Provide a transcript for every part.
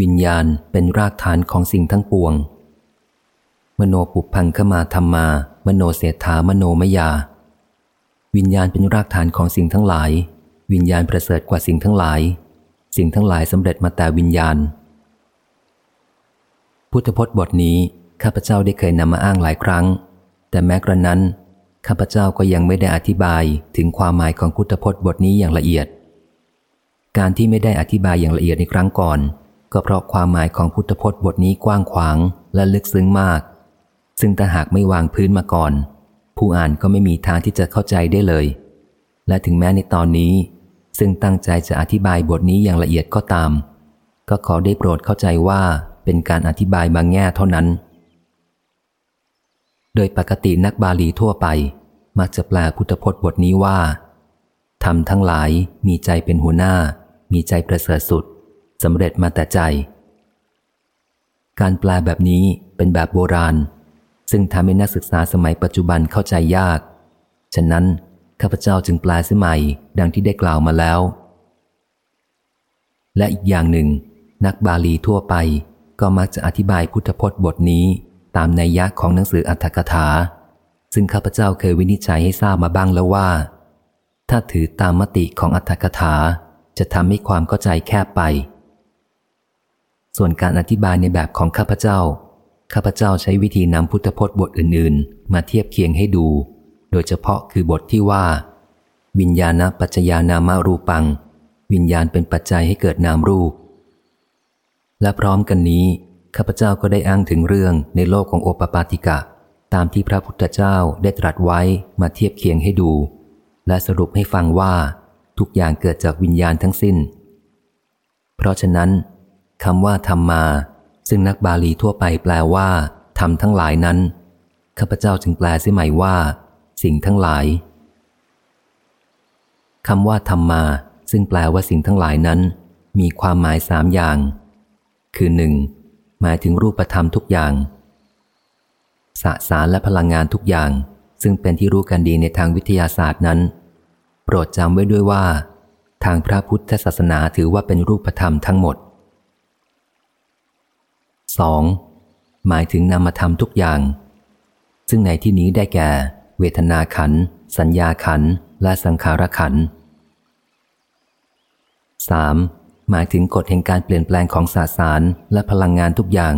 วิญญาณเป็นรากฐานของสิ่งทั้งปวง มโนปุพังขมาธรรมา มโนเศรษฐามโนมยา วิญญาณเป็นรากฐานของสิ่งทั้งหลาย วิญญาณประเสริฐกว่าสิ่งทั้งหลาย สิ่งทั้งหลายสำเร็จมาแต่วิญญาณ พุทธพจน์บทนี้ข้าพเจ้าได้เคยนำมาอ้างหลายครั้ง แต่แม้กระนั้นข้าพเจ้าก็ยังไม่ได้อธิบายถึงความหมายของพุทธพจน์บทนี้อย่างละเอียด การที่ไม่ได้อธิบายอย่างละเอียดในครั้งก่อน ก็เพราะความหมายของพุทธพจน์บทนี้กว้างขวางและลึกซึ้งมาก ซึ่งถ้าหากไม่วางพื้นมาก่อน ผู้อ่านก็ไม่มีทางที่จะเข้าใจได้เลย และถึงแม้ในตอนนี้ ซึ่งตั้งใจจะอธิบายบทนี้อย่างละเอียดก็ตาม ก็ขอได้โปรดเข้าใจว่าเป็นการอธิบายบางแง่เท่านั้น โดยปกตินักบาลีทั่วไป มักจะแปลพุทธพจน์บทนี้ว่าทำทั้งหลายมีใจเป็นหัวหน้า มีใจประเสริฐสุด สำเร็จมาแต่ใจ การแปลแบบนี้เป็นแบบโบราณ ซึ่งทำให้นักศึกษาสมัยปัจจุบันเข้าใจยาก ฉะนั้นข้าพเจ้าจึงแปลสมัยดังที่ได้กล่าวมาแล้ว และอีกอย่างหนึ่ง นักบาลีทั่วไปก็มักจะอธิบายพุทธพจน์บทนี้ตามนัยยะของหนังสืออัตถกถา ซึ่งข้าพเจ้าเคยวินิจฉัยให้ทราบมาบ้างแล้วว่า ถ้าถือตามมติของอัตถกถาจะทำให้ความเข้าใจแคบไป ส่วนการอธิบายในแบบของข้าพเจ้า ข้าพเจ้าใช้วิธีนำพุทธพจน์บทอื่น ๆ มาเทียบเคียงให้ดู โดยเฉพาะคือบทที่ว่า วิญญาณปัจจยานามารูปัง วิญญาณเป็นปัจจัยให้เกิดนามรูป และพร้อมกันนี้ ข้าพเจ้าก็ได้อ้างถึงเรื่องในโลกของโอปปาติกะ ตามที่พระพุทธเจ้าได้ตรัสไว้มาเทียบเคียงให้ดู และสรุปให้ฟังว่า ทุกอย่างเกิดจากวิญญาณทั้งสิ้น เพราะฉะนั้น คำว่าธรรมมา ซึ่งนักบาลีทั่วไปแปลว่าธรรมทั้งหลายนั้นข้าพเจ้าจึงแปลเสียใหม่ว่า สิ่งทั้งหลายคำว่าธรรมมา ซึ่งแปลว่าสิ่งทั้งหลายนั้น มีความหมายสามอย่าง คือหนึ่งหมายถึงรูปธรรมทุกอย่างสสารและพลังงานทุกอย่าง ซึ่งเป็นที่รู้กันดีในทางวิทยาศาสตร์นั้น โปรดจำไว้ด้วยว่า ทางพระพุทธศาสนาถือว่าเป็นรูปธรรมทั้งหมด 2. หมายถึงนามธรรมทุกอย่าง ซึ่งในที่นี้ได้แก่ เวทนาขัน สัญญาขัน และสังขารขัน 3. หมายถึงกฎแห่งการเปลี่ยนแปลงของสาสารและพลังงานทุกอย่าง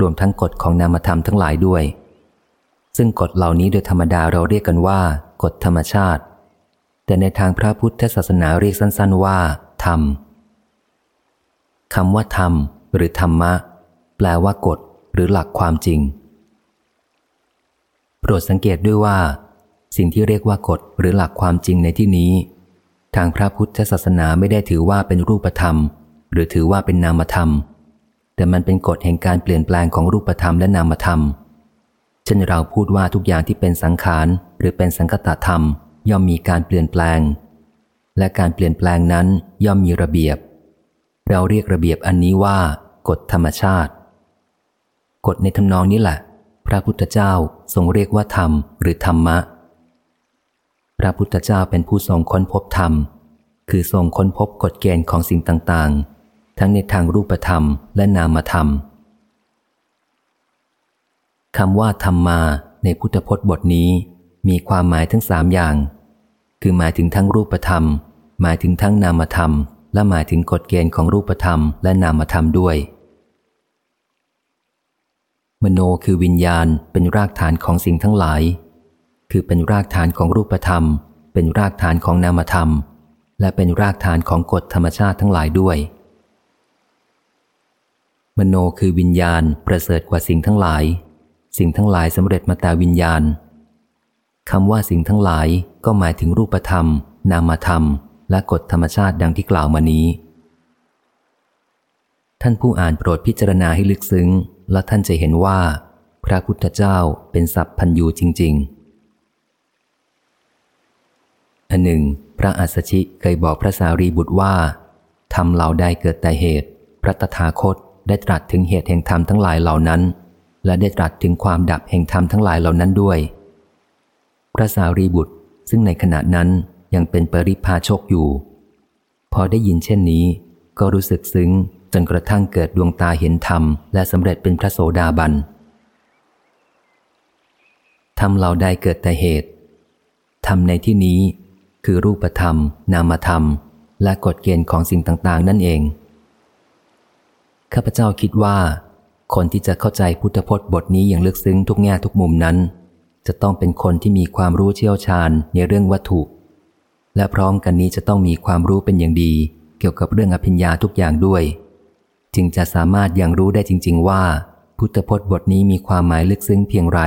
รวมทั้งกฎของนามธรรมทั้งหลายด้วย ซึ่งกฎเหล่านี้โดยธรรมดาเราเรียกกันว่า กฎธรรมชาติ แต่ในทางพระพุทธศาสนาเรียกสั้น ๆ ว่า ธรรมคำว่าธรรม หรือธรรมะ แปลว่ากฎหรือหลักความจริง โปรดสังเกตด้วยว่า สิ่งที่เรียกว่ากฎหรือหลักความจริงในที่นี้ ทางพระพุทธศาสนาไม่ได้ถือว่าเป็นรูปธรรม หรือถือว่าเป็นนามธรรม แต่มันเป็นกฎแห่งการเปลี่ยนแปลงของรูปธรรมและนามธรรมเช่นเราพูดว่าทุกอย่างที่เป็นสังขารหรือเป็นสังคตธรรม ย่อมมีการเปลี่ยนแปลง และการเปลี่ยนแปลงนั้นย่อมมีระเบียบ เราเรียกระเบียบอันนี้ว่ากฎธรรมชาติ กฎในทำนองนี้แหละ พระพุทธเจ้าทรงเรียกว่าธรรมหรือธรรมะ พระพุทธเจ้าเป็นผู้ทรงค้นพบธรรม คือทรงค้นพบกฎเกณฑ์ของสิ่งต่างๆ ทั้งในทางรูปธรรมและนามธรรมคำว่าธรรมมาในพุทธพจน์บทนี้ มีความหมายทั้งสามอย่าง คือหมายถึงทั้งรูปธรรม หมายถึงทั้งนามธรรม และหมายถึงกฎเกณฑ์ของรูปธรรมและนามธรรมด้วย มโนคือวิญญาณเป็นรากฐานของสิ่งทั้งหลาย คือเป็นรากฐานของรูปธรรม เป็นรากฐานของนามธรรม และเป็นรากฐานของกฎธรรมชาติทั้งหลายด้วย มโนคือวิญญาณประเสริฐกว่าสิ่งทั้งหลาย สิ่งทั้งหลายสำเร็จมาแต่วิญญาณคำว่าสิ่งทั้งหลายก็หมายถึงรูปธรรม นามธรรม และกฎธรรมชาติดังที่กล่าวมานี้ ท่านผู้อ่านโปรดพิจารณาให้ลึกซึ้ง และท่านจะเห็นว่า พระพุทธเจ้าเป็นสัพพัญญูจริง ๆ อันหนึ่ง พระอัสสชิเคยบอกพระสารีบุตรว่าทำเหล่าใดเกิดแต่เหตุ พระตถาคตได้ตรัสถึงเหตุแห่งธรรมทั้งหลายเหล่านั้น และได้ตรัสถึงความดับแห่งธรรมทั้งหลายเหล่านั้นด้วย พระสารีบุตรซึ่งในขณะนั้นยังเป็นปริพาชกอยู่ พอได้ยินเช่นนี้ ก็รู้สึกซึ้ง นกระทั่งเกิดดวงตาเห็นธรรม และสำเร็จเป็นพระโสดาบันธรรมเราได้เกิดแต่เหตุธรรมในที่นี้คือรูปธรรม นามธรรม และกฎเกณฑ์ของสิ่งต่าง ๆ นั่นเอง ข้าพเจ้าคิดว่า คนที่จะเข้าใจพุทธพจน์บทนี้อย่างลึกซึ้งทุกแง่ทุกมุมนั้น จะต้องเป็นคนที่มีความรู้เชี่ยวชาญในเรื่องวัตถุ และพร้อมกันนี้จะต้องมีความรู้เป็นอย่างดี เกี่ยวกับเรื่องอภิญญาทุกอย่างด้วย จึงจะสามารถยังรู้ได้จริง ๆ ว่า พุทธพจน์บทนี้มีความหมายลึกซึ้งเพียงไร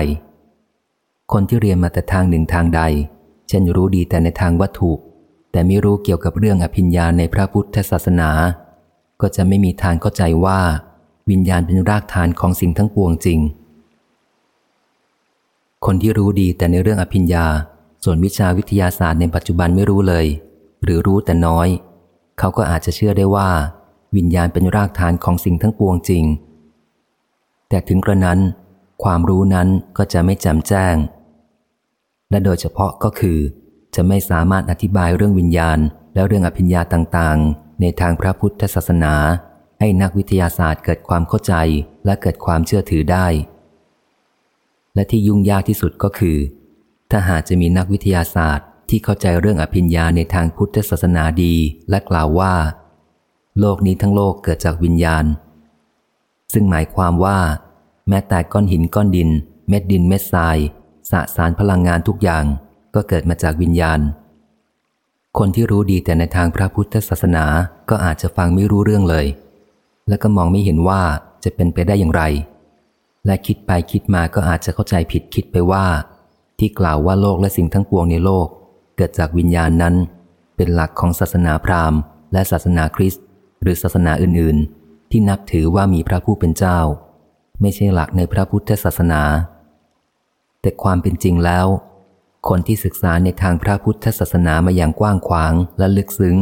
คนที่เรียนมาแต่ทางหนึ่งทางใด เช่นรู้ดีแต่ในทางวัตถุ แต่ไม่รู้เกี่ยวกับเรื่องอภิญญาในพระพุทธศาสนา ก็จะไม่มีทางเข้าใจว่า วิญญาณเป็นรากฐานของสิ่งทั้งปวงจริง คนที่รู้ดีแต่ในเรื่องอภิญญา ส่วนวิชาวิทยาศาสตร์ในปัจจุบันไม่รู้เลย หรือรู้แต่น้อย เขาก็อาจจะเชื่อได้ว่า วิญญาณเป็นรากฐานของสิ่งทั้งปวงจริง แต่ถึงกระนั้น ความรู้นั้นก็จะไม่แจ่มแจ้ง และโดยเฉพาะก็คือ จะไม่สามารถอธิบายเรื่องวิญญาณ และเรื่องอภิญญาต่างๆ ในทางพระพุทธศาสนา ให้นักวิทยาศาสตร์เกิดความเข้าใจและเกิดความเชื่อถือได้ และที่ยุ่งยากที่สุดก็คือ ถ้าหากจะมีนักวิทยาศาสตร์ที่เข้าใจเรื่องอภิญญาในทางพุทธศาสนาดีและกล่าวว่า โลกนี้ทั้งโลกเกิดจากวิญญาณ ซึ่งหมายความว่า แม้แต่ก้อนหินก้อนดิน เม็ดดินเม็ดทรายสสารพลังงานทุกอย่างก็เกิดมาจากวิญญาณ คนที่รู้ดีแต่ในทางพระพุทธศาสนาก็อาจจะฟังไม่รู้เรื่องเลย และก็มองไม่เห็นว่าจะเป็นไปได้อย่างไร และคิดไปคิดมาก็อาจจะเข้าใจผิดคิดไปว่า ที่กล่าวว่าโลกและสิ่งทั้งปวงในโลก เกิดจากวิญญาณนั้น เป็นหลักของศาสนาพราหมณ์ และศาสนาคริสต์ หรือศาสนาอื่นๆ ที่นับถือว่ามีพระผู้เป็นเจ้า ไม่ใช่หลักในพระพุทธศาสนา แต่ความเป็นจริงแล้ว คนที่ศึกษาในทางพระพุทธศาสนามาอย่างกว้างขวางและลึกซึ้ง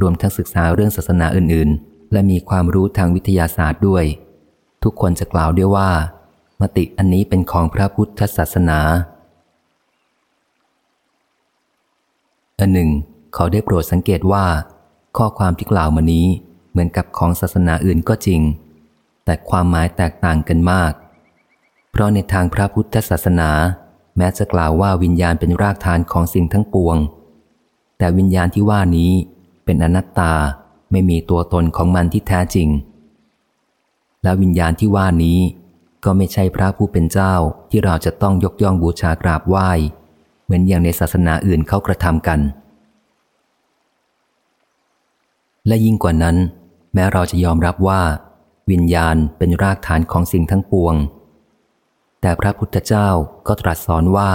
รวมทั้งศึกษาเรื่องศาสนาอื่นๆ และมีความรู้ทางวิทยาศาสตร์ด้วย ทุกคนจะกล่าวด้วยว่า มติอันนี้เป็นของพระพุทธศาสนาอันหนึ่ง เขาได้โปรดสังเกตว่า ข้อความที่กล่าวมานี้ เหมือนกับของศาสนาอื่นก็จริง แต่ความหมายแตกต่างกันมาก เพราะในทางพระพุทธศาสนา แม้จะกล่าวว่าวิญญาณเป็นรากฐานของสิ่งทั้งปวง แต่วิญญาณที่ว่านี้เป็นอนัตตาไม่มีตัวตนของมันที่แท้จริง และวิญญาณที่ว่านี้ก็ไม่ใช่พระผู้เป็นเจ้าที่เราจะต้องยกย่องบูชากราบไหว้ เหมือนอย่างในศาสนาอื่นเขากระทำกัน และยิ่งกว่านั้น แม้เราจะยอมรับว่า วิญญาณเป็นรากฐานของสิ่งทั้งปวง แต่พระพุทธเจ้าก็ตรัสสอนว่า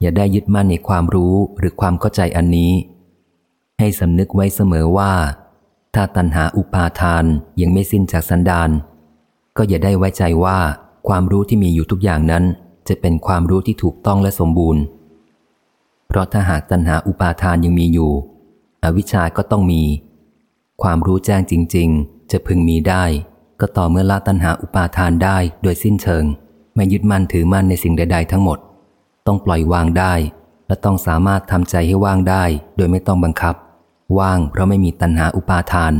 อย่าได้ยึดมั่นในความรู้หรือความเข้าใจอันนี้ ให้สำนึกไว้เสมอว่า ถ้าตัณหาอุปาทานยังไม่สิ้นจากสันดานก็อย่าได้ไว้ใจว่าความรู้ที่มีอยู่ทุกอย่างนั้น จะเป็นความรู้ที่ถูกต้องและสมบูรณ์ เพราะถ้าหากตัณหาอุปาทานยังมีอยู่ อวิชชาก็ต้องมี ความรู้แจ้งจริง ๆ จะพึงมีได้ ก็ต่อเมื่อละตัณหาอุปาทานได้โดยสิ้นเชิง ไม่ยึดมั่นถือมั่นในสิ่งใด ๆ ทั้งหมด ต้องปล่อยวางได้ และต้องสามารถทำใจให้ว่างได้ โดยไม่ต้องบังคับ ว่างเพราะไม่มีตัณหาอุปาทาน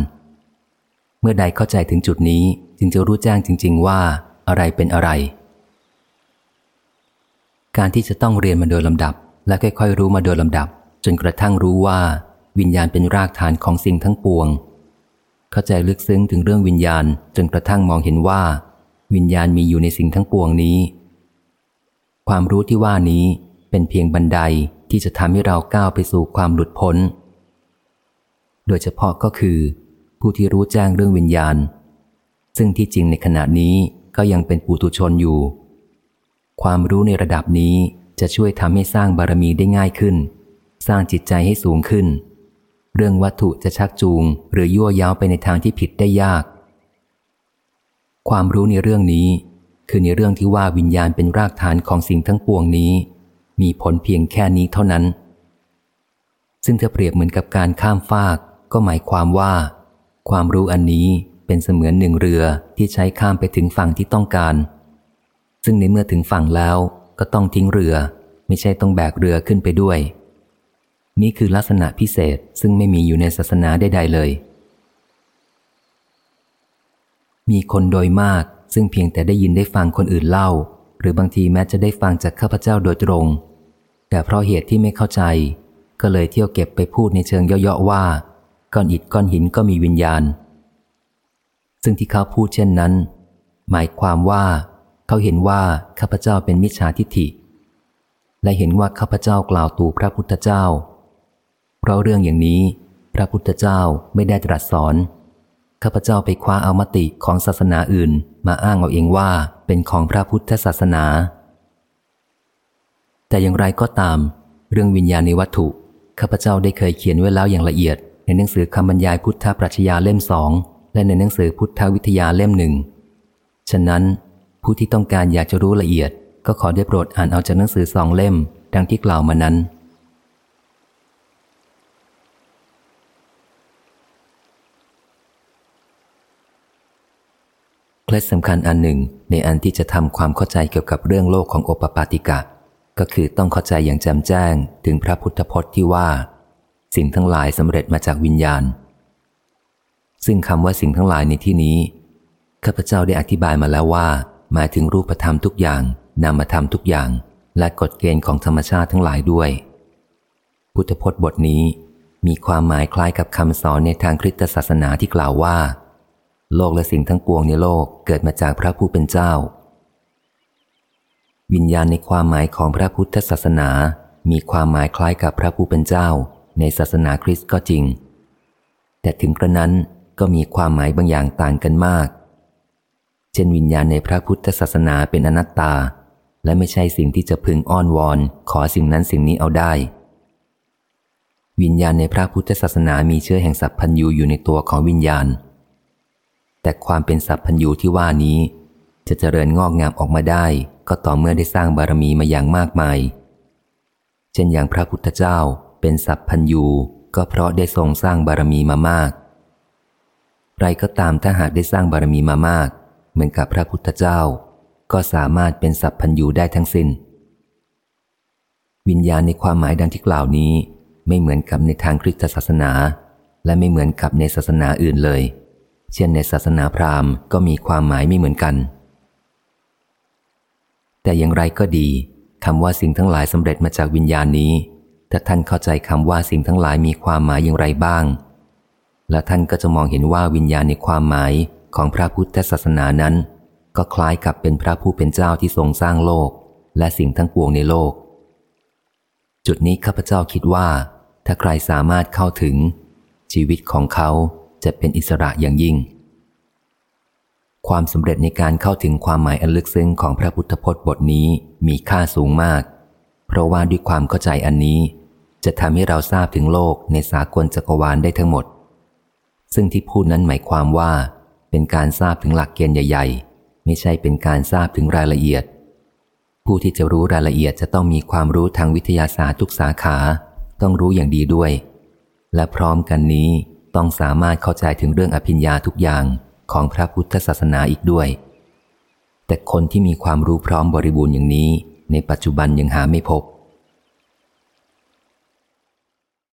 เมื่อใดเข้าใจถึงจุดนี้จึงจะรู้แจ้งจริง ๆ ว่าอะไรเป็นอะไร การที่จะต้องเรียนมาโดยลำดับ และค่อยๆรู้มาโดยลำดับ จนกระทั่งรู้ว่า วิญญาณเป็นรากฐานของสิ่งทั้งปวง เข้าใจลึกซึ้งถึงเรื่องวิญญาณจนกระทั่งมองเห็นว่า วิญญาณมีอยู่ในสิ่งทั้งปวงนี้ ความรู้ที่ว่านี้เป็นเพียงบันไดที่จะทำให้เราก้าวไปสู่ความหลุดพ้น โดยเฉพาะก็คือ ผู้ที่รู้แจ้งเรื่องวิญญาณ ซึ่งที่จริงในขณะนี้ก็ยังเป็นปุถุชนอยู่ ความรู้ในระดับนี้จะช่วยทำให้สร้างบารมีได้ง่ายขึ้น สร้างจิตใจให้สูงขึ้น เรื่องวัตถุจะชักจูง หรือยั่วยาวไปในทางที่ผิดได้ยาก ความรู้ในเรื่องนี้ คือในเรื่องที่ว่าวิญญาณเป็นรากฐานของสิ่งทั้งปวงนี้ มีผลเพียงแค่นี้เท่านั้น ซึ่งถ้าเปรียบเหมือนกับการข้ามฟาก ก็หมายความว่า ความรู้อันนี้เป็นเสมือนหนึ่งเรือที่ใช้ข้ามไปถึงฝั่งที่ต้องการ ซึ่งในเมื่อถึงฝั่งแล้วก็ต้องทิ้งเรือ ไม่ใช่ต้องแบกเรือขึ้นไปด้วย นี่คือลักษณะพิเศษซึ่งไม่มีอยู่ในศาสนาใดๆเลย มีคนโดยมากซึ่งเพียงแต่ได้ยินได้ฟังคนอื่นเล่า หรือบางทีแม้จะได้ฟังจากข้าพเจ้าโดยตรง แต่เพราะเหตุที่ไม่เข้าใจ ก็เลยเที่ยวเก็บไปพูดในเชิงย่อๆว่า ก้อนอิฐก้อนหินก็มีวิญญาณ ซึ่งที่เขาพูดเช่นนั้น หมายความว่าเขาเห็นว่าข้าพเจ้าเป็นมิจฉาทิฏฐิ และเห็นว่าข้าพเจ้ากล่าวตู่พระพุทธเจ้า เพราะเรื่องอย่างนี้ พระพุทธเจ้าไม่ได้ตรัสสอน ข้าพเจ้าไปคว้าเอามติของศาสนาอื่น มาอ้างเอาเองว่าเป็นของพระพุทธศาสนา แต่อย่างไรก็ตาม เรื่องวิญญาณในวัตถุข้าพเจ้าได้เคยเขียนไว้แล้วอย่างละเอียด ในหนังสือคำบรรยายพุทธปรัชญาเล่มสองและในหนังสือพุทธวิทยาเล่มหนึ่งฉะนั้นผู้ที่ต้องการอยากจะรู้ละเอียด ก็ขอได้โปรดอ่านเอาจากหนังสือสองเล่ม ดังที่กล่าวมานั้น เคล็ดสำคัญอันหนึ่งในอันที่จะทำความเข้าใจเกี่ยวกับเรื่องโลกของโอปปาติกะ ก็คือต้องเข้าใจอย่างแจ่มแจ้งถึงพระพุทธพจน์ที่ว่า สิ่งทั้งหลายสำเร็จมาจากวิญญาณ ซึ่งคำว่าสิ่งทั้งหลายในที่นี้ข้าพเจ้าได้อธิบายมาแล้วว่า หมายถึงรูปธรรมทุกอย่างนามธรรมทุกอย่าง และกฎเกณฑ์ของธรรมชาติทั้งหลายด้วย พุทธพจน์บทนี้มีความหมายคล้ายกับคำสอนในทางคริสตศาสนาที่กล่าวว่า โลกและสิ่งทั้งปวงในโลกเกิดมาจากพระผู้เป็นเจ้า วิญญาณในความหมายของพระพุทธศาสนา มีความหมายคล้ายกับพระผู้เป็นเจ้า ในศาสนาคริสต์ก็จริง แต่ถึงกระนั้นก็มีความหมายบางอย่างต่างกันมาก เช่นวิญญาณในพระพุทธศาสนาเป็นอนัตตา และไม่ใช่สิ่งที่จะพึงอ้อนวอน ขอสิ่งนั้นสิ่งนี้เอาได้ วิญญาณในพระพุทธศาสนามีเชื้อแห่งสัพพัญญูอยู่ในตัวของวิญญาณ แต่ความเป็นสัพพัญญูที่ว่านี้ จะเจริญงอกงามออกมาได้ ก็ต่อเมื่อได้สร้างบารมีมาอย่างมากมาย เช่นอย่างพระพุทธเจ้าเป็นสัพพัญญูก็เพราะได้ทรงสร้างบารมีมามากไรก็ตามถ้าหากได้สร้างบารมีมามาก เหมือนกับพระพุทธเจ้า ก็สามารถเป็นสัพพัญญูได้ทั้งสิน้น วิญญาณในความหมายดังที่กล่าวนี้ ไม่เหมือนกับในทางคริสตศาสนา และไม่เหมือนกับในศาสนาอื่นเลย เช่นในศาสนาพราหมณ์ก็มีความหมายไม่เหมือนกัน แต่อย่างไรก็ดีคำว่าสิ่งทั้งหลายสำเร็จมาจากวิญญาณนี้ ถ้าท่านเข้าใจคำว่าสิ่งทั้งหลายมีความหมายอย่างไรบ้าง และท่านก็จะมองเห็นว่าวิญญาณในความหมายของพระพุทธศาสนานั้น ก็คล้ายกับเป็นพระผู้เป็นเจ้าที่ทรงสร้างโลก และสิ่งทั้งปวงในโลก จุดนี้ข้าพเจ้าคิดว่า ถ้าใครสามารถเข้าถึง ชีวิตของเขา จะเป็นอิสระอย่างยิ่ง ความสำเร็จในการเข้าถึงความหมายอันลึกซึ้งของพระพุทธพจน์บทนี้มีค่าสูงมาก เพราะว่าด้วยความเข้าใจอันนี้ จะทำให้เราทราบถึงโลกในสากลจักรวาลได้ทั้งหมด ซึ่งที่พูดนั้นหมายความว่า เป็นการทราบถึงหลักเกณฑ์ใหญ่ ๆ ไม่ใช่เป็นการทราบถึงรายละเอียด ผู้ที่จะรู้รายละเอียดจะต้องมีความรู้ทางวิทยาศาสตร์ทุกสาขา ต้องรู้อย่างดีด้วยและพร้อมกันนี้ ต้องสามารถเข้าใจถึงเรื่องอภิญญาทุกอย่างของพระพุทธศาสนาอีกด้วย แต่คนที่มีความรู้พร้อมบริบูรณ์อย่างนี้ ในปัจจุบันยังหาไม่พบ